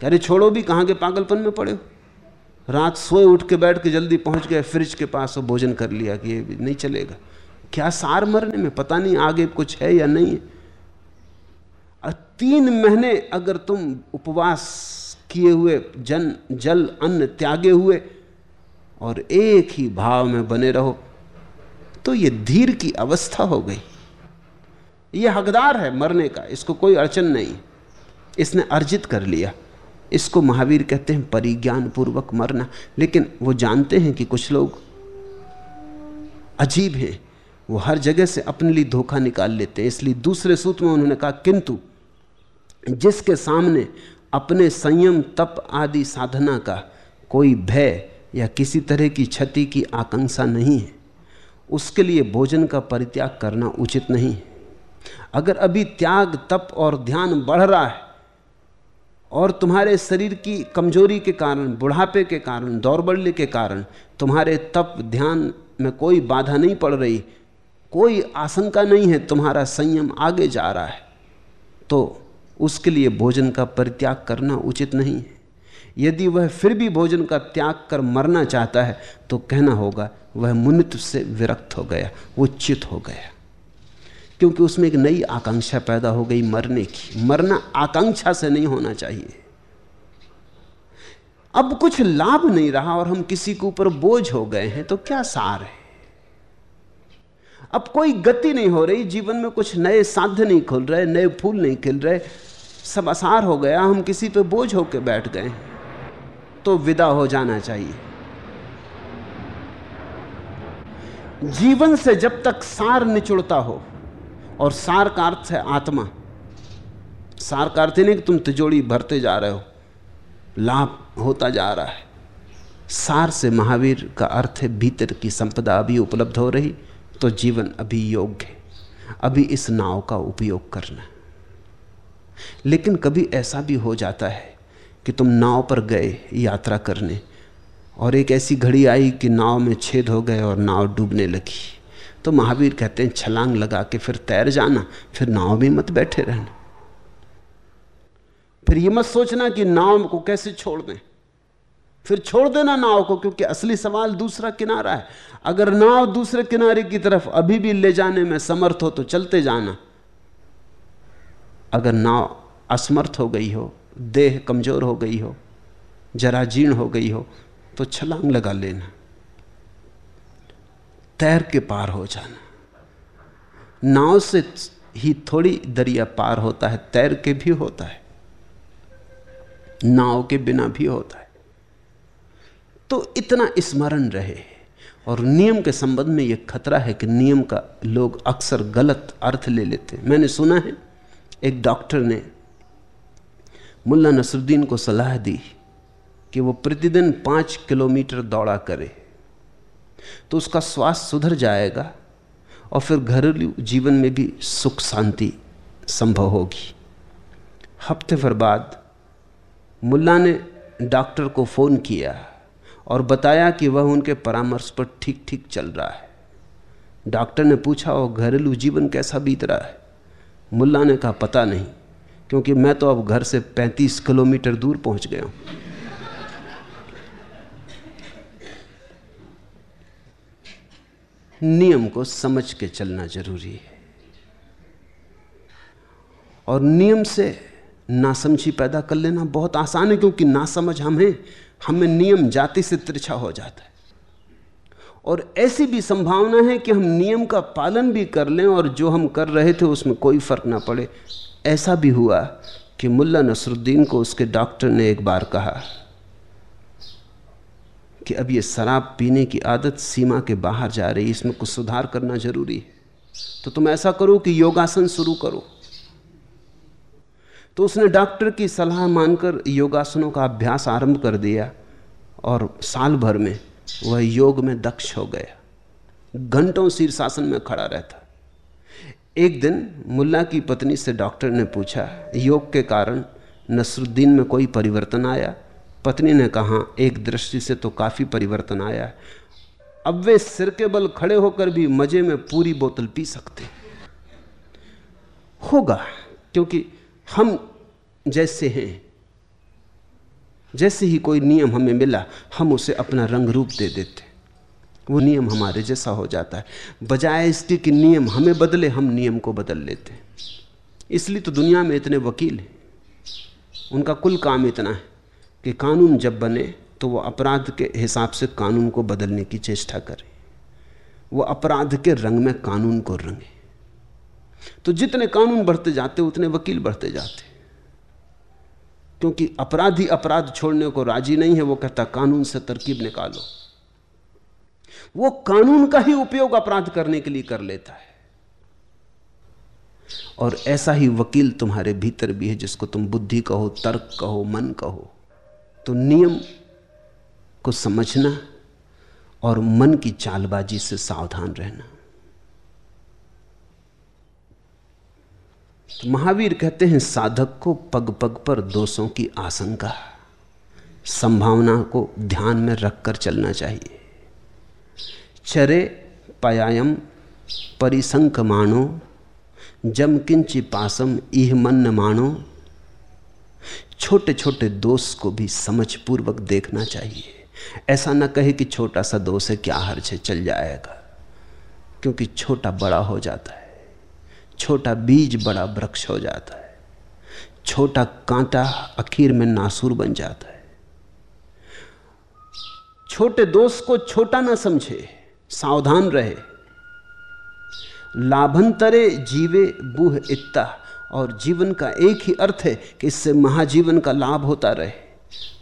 कह रहे छोड़ो भी, कहाँ के पागलपन में पड़े हो? रात सोए उठ के बैठ के जल्दी पहुँच गए, फ्रिज के पास और भोजन कर लिया कि ये भी नहीं चलेगा। क्या सार मरने में पता नहीं आगे कुछ है या नहीं है? तीन महीने अगर तुम उपवास किए हुए, जन, जल, अन्न त्यागे हुए और एक ही भाव में बने रहो तो ये धीर की अवस्था हो गई। ये हकदार है मरने का, इसको कोई अड़चन नहीं। इसने अर्जित कर लिया। इसको महावीर कहते हैं परिज्ञान पूर्वक मरना। लेकिन वो जानते हैं कि कुछ लोग अजीब हैं। वो हर जगह से अपने लिए धोखा निकाल लेते हैं। इसलिए दूसरे सूत्र में उन्होंने कहा, किंतु जिसके सामने अपने संयम, तप आदि साधना का कोई भय या किसी तरह की क्षति की आकांक्षा नहीं है, उसके लिए भोजन का परित्याग करना उचित नहीं है। अगर अभी त्याग, तप और ध्यान बढ़ रहा है और तुम्हारे शरीर की कमज़ोरी के कारण, बुढ़ापे के कारण दौरबल्य के कारण तुम्हारे तप, ध्यान में कोई बाधा नहीं पड़ रही कोई आशंका नहीं है, तुम्हारा संयम आगे जा रहा है। तो उसके लिए भोजन का परित्याग करना उचित नहीं है। यदि वह फिर भी भोजन का त्याग कर मरना चाहता है तो कहना होगा, वह मुनित्व से विरक्त हो गया, वो चित हो गया। क्योंकि उसमें एक नई आकांक्षा पैदा हो गई मरने की। मरना आकांक्षा से नहीं होना चाहिए। अब कुछ लाभ नहीं रहा और हम किसी के ऊपर बोझ हो गए हैं तो क्या सार है? अब कोई गति नहीं हो रही, जीवन में कुछ नए साध्य नहीं खुल रहे, नए फूल नहीं खिल रहे, सब आसार हो गया, हम किसी पे बोझ होकर बैठ गए तो विदा हो जाना चाहिए। जीवन से जब तक सार निचुड़ता हो, और सार का अर्थ है आत्मा, सार का अर्थ नहीं कि तुम तिजोड़ी भरते जा रहे हो, लाभ होता जा रहा है। सार से महावीर का अर्थ है भीतर की संपदा अभी उपलब्ध हो रही तो जीवन अभी योग्य है। अभी इस नाव का उपयोग करना लेकिन कभी ऐसा भी हो जाता है कि तुम नाव पर गए यात्रा करने और एक ऐसी घड़ी आई कि नाव में छेद हो गए और नाव डूबने लगी। तो महावीर कहते हैं, छलांग लगा के फिर तैर जाना, फिर नाव में मत बैठे रहना। फिर ये मत सोचना कि नाव को कैसे छोड़ दें। फिर छोड़ देना नाव को, क्योंकि असली सवाल दूसरा किनारा है। अगर नाव दूसरे किनारे की तरफ़ अभी भी ले जाने में समर्थ हो तो चलते जाना। अगर नाव असमर्थ हो गई हो, देह कमज़ोर हो गई हो, जरा जीर्ण हो गई हो तो छलांग लगा लेना। तैर के पार हो जाना। नाव से ही थोड़ी दरिया पार होता है, तैर के भी होता है। नाव के बिना भी होता है। तो इतना स्मरण रहे। और नियम के संबंध में यह खतरा है कि नियम का लोग अक्सर गलत अर्थ ले लेते हैं। मैंने सुना है, एक डॉक्टर ने मुल्ला नसरुद्दीन को सलाह दी कि वो प्रतिदिन पाँच किलोमीटर दौड़ा करे तो उसका स्वास्थ्य सुधर जाएगा और फिर घरेलू जीवन में भी सुख शांति संभव होगी। हफ़्ते भर बाद मुल्ला ने डॉक्टर को फ़ोन किया। और बताया कि वह उनके परामर्श पर ठीक ठीक चल रहा है। डॉक्टर ने पूछा, और घरेलू जीवन कैसा बीत रहा है? मुल्ला ने कहा, पता नहीं, क्योंकि मैं तो अब घर से 35 किलोमीटर दूर पहुँच गया हूँ। नियम को समझ के चलना ज़रूरी है। और नियम से नासमझी पैदा कर लेना बहुत आसान है, क्योंकि नासमझ हम हैं हमें नियम जाति से तिरछा हो जाता है। और ऐसी भी संभावना है कि हम नियम का पालन भी कर लें और जो हम कर रहे थे उसमें कोई फ़र्क ना पड़े। ऐसा भी हुआ कि मुल्ला नसरुद्दीन को उसके डॉक्टर ने एक बार कहा कि अब ये शराब पीने की आदत सीमा के बाहर जा रही है, इसमें कुछ सुधार करना ज़रूरी है। तो तुम ऐसा करो कि योगासन शुरू करो। तो उसने डॉक्टर की सलाह मानकर योगासनों का अभ्यास आरंभ कर दिया और साल भर में वह योग में दक्ष हो गया। घंटों शीर्षासन में खड़ा रहता। एक दिन मुल्ला की पत्नी से डॉक्टर ने पूछा, योग के कारण नसरुद्दीन में कोई परिवर्तन आया? पत्नी ने कहा, एक दृष्टि से तो काफ़ी परिवर्तन आया। है अब वे सिर के बल खड़े होकर भी मज़े में पूरी बोतल पी सकते होगा, क्योंकि हम जैसे हैं, जैसे ही कोई नियम हमें मिला, हम उसे अपना रंग रूप दे देते वो नियम हमारे जैसा हो जाता है। बजाय इसके कि नियम हमें बदले, हम नियम को बदल लेते इसलिए तो दुनिया में इतने वकील हैं। उनका कुल काम इतना है कि कानून जब बने तो वो अपराध के हिसाब से कानून को बदलने की चेष्टा करें। वो अपराध के रंग में कानून को रंगे। तो जितने कानून बढ़ते जाते उतने वकील बढ़ते जाते क्योंकि अपराधी अपराध छोड़ने को राज़ी नहीं है, वो कहता कानून से तरकीब निकालो। वो कानून का ही उपयोग अपराध करने के लिए कर लेता है। और ऐसा ही वकील तुम्हारे भीतर भी है, जिसको तुम बुद्धि कहो, तर्क कहो, मन कहो तो नियम को समझना और मन की चालबाजी से सावधान रहना। तो महावीर कहते हैं, साधक को पग पग पर दोषों की आशंका। संभावना को ध्यान में रखकर चलना चाहिए। चरे पयायम परिसंक मानो, जम किंचि पासम इह मन मानो। छोटे छोटे दोष को भी समझ पूर्वक देखना चाहिए। ऐसा ना कहे कि छोटा सा दोष है, क्या हर्ज है, चल जाएगा, क्योंकि छोटा बड़ा हो जाता है। छोटा बीज बड़ा वृक्ष हो जाता है। छोटा कांटा आखिर में नासूर बन जाता है। छोटे दोष को छोटा ना समझे, सावधान रहे। लाभंतरे जीवे बुह इत्ता, और जीवन का एक ही अर्थ है कि इससे महाजीवन का लाभ होता रहे।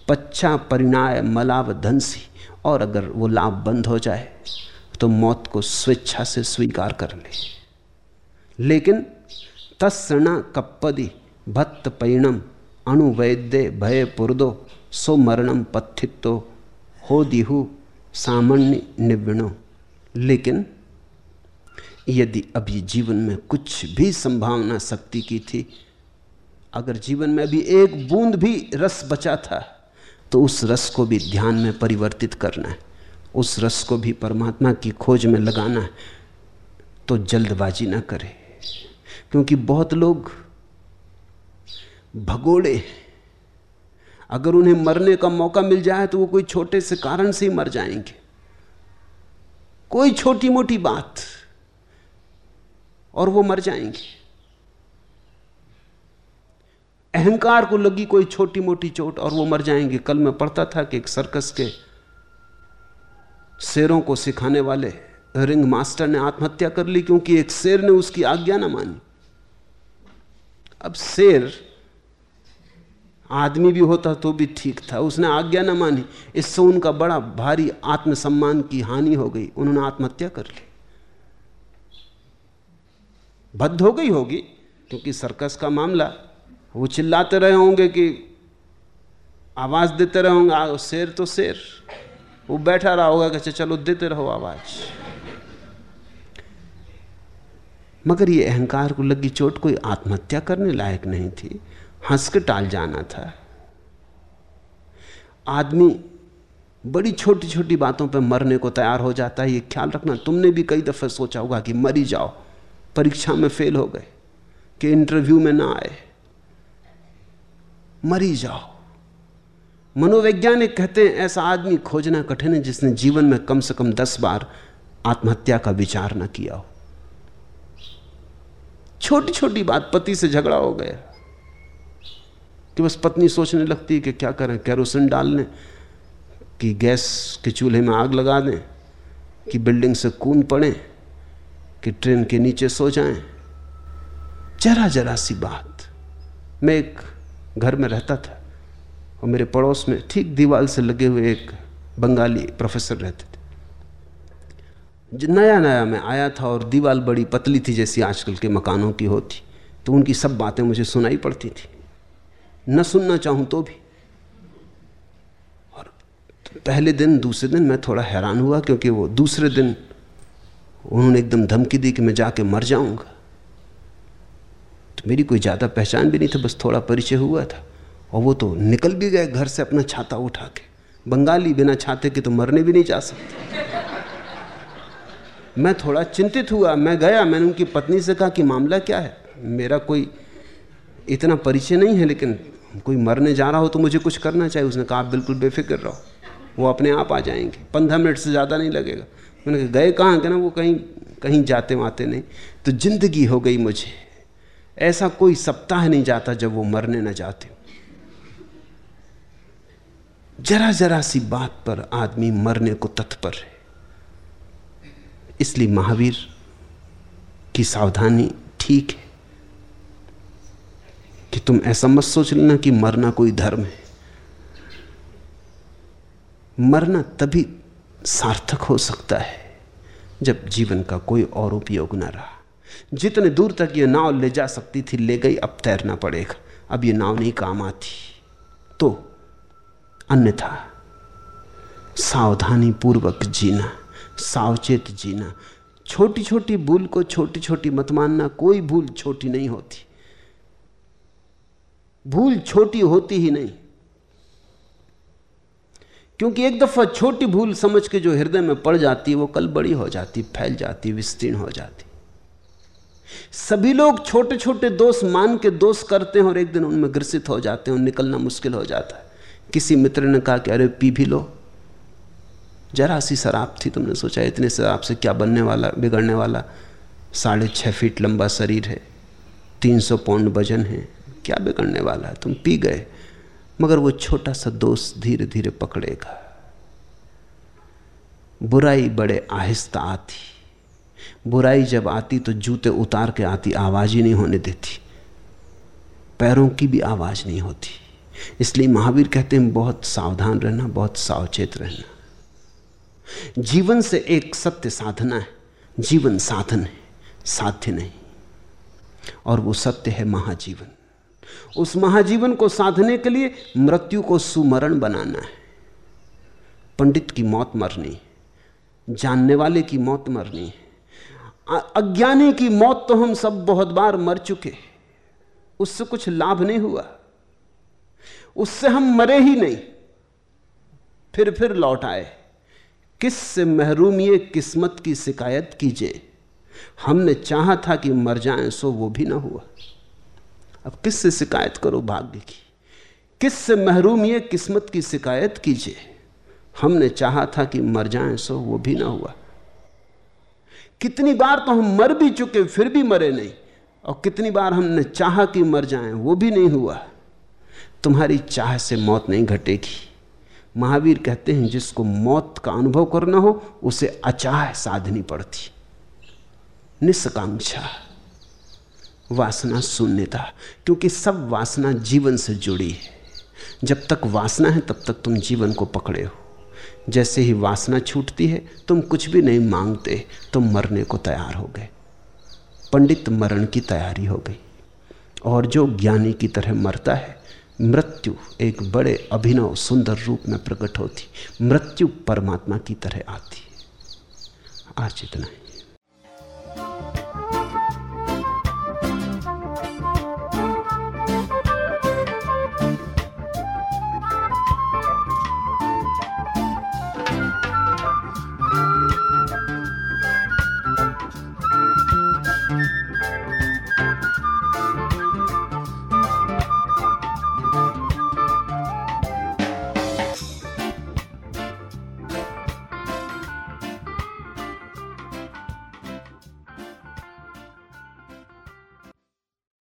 पच्चा परिणाय मलाव धनसी, और अगर वो लाभ बंद हो जाए तो मौत को स्वेच्छा से स्वीकार कर ले। लेकिन तत्सणा कप्पदी भत्त पैणम, अणुवैद्य भय पुरदो सो मरणम पत्थितो हो दिहु सामान्य निविणो लेकिन यदि अभी जीवन में कुछ भी संभावना शक्ति की थी, अगर जीवन में अभी एक बूंद भी रस बचा था तो उस रस को भी ध्यान में परिवर्तित करना है। उस रस को भी परमात्मा की खोज में लगाना है तो जल्दबाजी ना करे। क्योंकि बहुत लोग भगोड़े हैं। अगर उन्हें मरने का मौका मिल जाए तो वो कोई छोटे से कारण से ही मर जाएँगे। कोई छोटी मोटी बात और वो मर जाएँगे। अहंकार को लगी कोई छोटी मोटी चोट और वो मर जाएँगे। कल मैं पढ़ता था कि एक सर्कस के शेरों को सिखाने वाले रिंग मास्टर ने आत्महत्या कर ली क्योंकि एक शेर ने उसकी आज्ञा ना मानी। अब शेर आदमी भी होता तो भी ठीक था, उसने आज्ञा ना मानी, इससे उनका बड़ा भारी आत्मसम्मान की हानि हो गई, उन्होंने आत्महत्या कर ली। बद्ध हो गई होगी, क्योंकि सर्कस का मामला, वो चिल्लाते रहे होंगे कि आवाज़ देते रहे होंगे शेर तो शेर। वो बैठा रहा होगा कि चलो, देते रहो आवाज़। मगर ये अहंकार को लगी चोट कोई आत्महत्या करने लायक नहीं थी। हंस के टाल जाना था। आदमी बड़ी छोटी छोटी बातों पर मरने को तैयार हो जाता है, ये ख्याल रखना। तुमने भी कई दफे सोचा होगा कि मरी जाओ, परीक्षा में फेल हो गए, कि इंटरव्यू में ना आए। मरी जाओ। मनोवैज्ञानिक कहते हैं, ऐसा आदमी खोजना कठिन है जिसने जीवन में कम से कम दस बार आत्महत्या का विचार ना किया हो। छोटी छोटी बात, पति से झगड़ा हो गया। कि बस पत्नी सोचने लगती है कि क्या करें, कैरोसिन डाल लें कि गैस के चूल्हे में आग लगा दें, कि बिल्डिंग से कून पड़ें, कि ट्रेन के नीचे सो जाएँ। जरा जरा सी बात। मैं एक घर में रहता था, और मेरे पड़ोस में ठीक दीवार से लगे हुए एक बंगाली प्रोफेसर रहते नया नया मैं आया था और दीवार बड़ी पतली थी जैसी आजकल के मकानों की होती। तो उनकी सब बातें मुझे सुनाई पड़ती थी। न सुनना चाहूँ तो भी। और पहले दिन, दूसरे दिन मैं थोड़ा हैरान हुआ क्योंकि वो दूसरे दिन उन्होंने एकदम धमकी दी कि मैं जाके मर जाऊँगा। तो मेरी कोई ज़्यादा पहचान भी नहीं थी, बस थोड़ा परिचय हुआ था। और वो तो निकल भी गए घर से अपना छाता उठा के। बंगाली बिना छाते के तो मरने भी नहीं जा सकते। मैं थोड़ा चिंतित हुआ, मैं गया, मैंने उनकी पत्नी से कहा कि मामला क्या है? मेरा कोई इतना परिचय नहीं है, लेकिन कोई मरने जा रहा हो तो मुझे कुछ करना चाहिए। उसने कहा, आप बिल्कुल बेफिक्र रहो, वो अपने आप आ जाएँगे। पंद्रह मिनट से ज़्यादा नहीं लगेगा। मैंने कहा, गए कहाँ? के ना वो कहीं कहीं जाते वाते नहीं। तो ज़िंदगी हो गई मुझे। ऐसा कोई सप्ताह नहीं जाता जब वो मरने न जाते। जरा जरा सी बात पर आदमी मरने को तत्पर है। इसलिए महावीर की सावधानी ठीक है कि तुम ऐसा मत सोच लेना कि मरना कोई धर्म है। मरना तभी सार्थक हो सकता है जब जीवन का कोई और उपयोग ना रहा। जितने दूर तक ये नाव ले जा सकती थी, ले गई, अब तैरना पड़ेगा। अब ये नाव नहीं काम आती। तो अन्यथा सावधानी पूर्वक जीना। सावचेत जीना। छोटी छोटी भूल को छोटी छोटी मत मानना, कोई भूल छोटी नहीं होती। भूल छोटी होती ही नहीं। क्योंकि एक दफ़ा छोटी भूल समझ के जो हृदय में पड़ जाती, वो कल बड़ी हो जाती, फैल जाती, विस्तीर्ण हो जाती। सभी लोग छोटे छोटे दोष मान के दोष करते हैं और एक दिन उनमें ग्रसित हो जाते हैं और निकलना मुश्किल हो जाता है। किसी मित्र ने कहा कि, अरे, पी भी लो। जरा सी शराब थी, तुमने सोचा इतने शराब से क्या बनने वाला, बिगड़ने वाला? साढ़े छः फीट लंबा शरीर है, तीन सौ पौंड वज़न है, क्या बिगड़ने वाला है? तुम पी गए, मगर वो छोटा सा दोस्त धीरे धीरे पकड़ेगा। बुराई बड़े आहिस्ता आती। बुराई जब आती तो जूते उतार के आती, आवाज़ ही नहीं होने देती। पैरों की भी आवाज़ नहीं होती। इसलिए महावीर कहते हैं, बहुत सावधान रहना, बहुत सावचेत रहना। जीवन से एक सत्य साधना है। जीवन साधन है, साध्य नहीं। और वो सत्य है महाजीवन। उस महाजीवन को साधने के लिए मृत्यु को सुमरण बनाना है। पंडित की मौत मरनी जानने वाले की मौत मरनी है। अज्ञानी की मौत तो हम सब बहुत बार मर चुके उससे कुछ लाभ नहीं हुआ। उससे हम मरे ही नहीं। फिर फिर लौट आए। किस से महरूम किस्मत की शिकायत कीजिए? हमने चाहा था कि मर जाएँ, सो वो भी ना हुआ। अब किस से शिकायत करो भाग्य की? किस से किस्मत की शिकायत कीजिए? हमने चाहा था कि मर जाएँ, सो वो भी ना हुआ। कितनी बार तो हम मर भी चुके, फिर भी मरे नहीं, और कितनी बार हमने चाहा कि मर जाएँ, वो भी नहीं हुआ। तुम्हारी चाह से मौत नहीं घटेगी। महावीर कहते हैं, जिसको मौत का अनुभव करना हो, उसे अचाह साधनी पड़ती। निष्कांक्षा वासना शून्यता क्योंकि सब वासना जीवन से जुड़ी है। जब तक वासना है, तब तक तुम जीवन को पकड़े हो। जैसे ही वासना छूटती है, तुम कुछ भी नहीं मांगते, तुम मरने को तैयार हो गए। पंडित मरण की तैयारी हो गई। और जो ज्ञानी की तरह मरता है मृत्यु एक बड़े अभिनव सुंदर रूप में प्रकट होती। मृत्यु परमात्मा की तरह आती। है आज इतना है।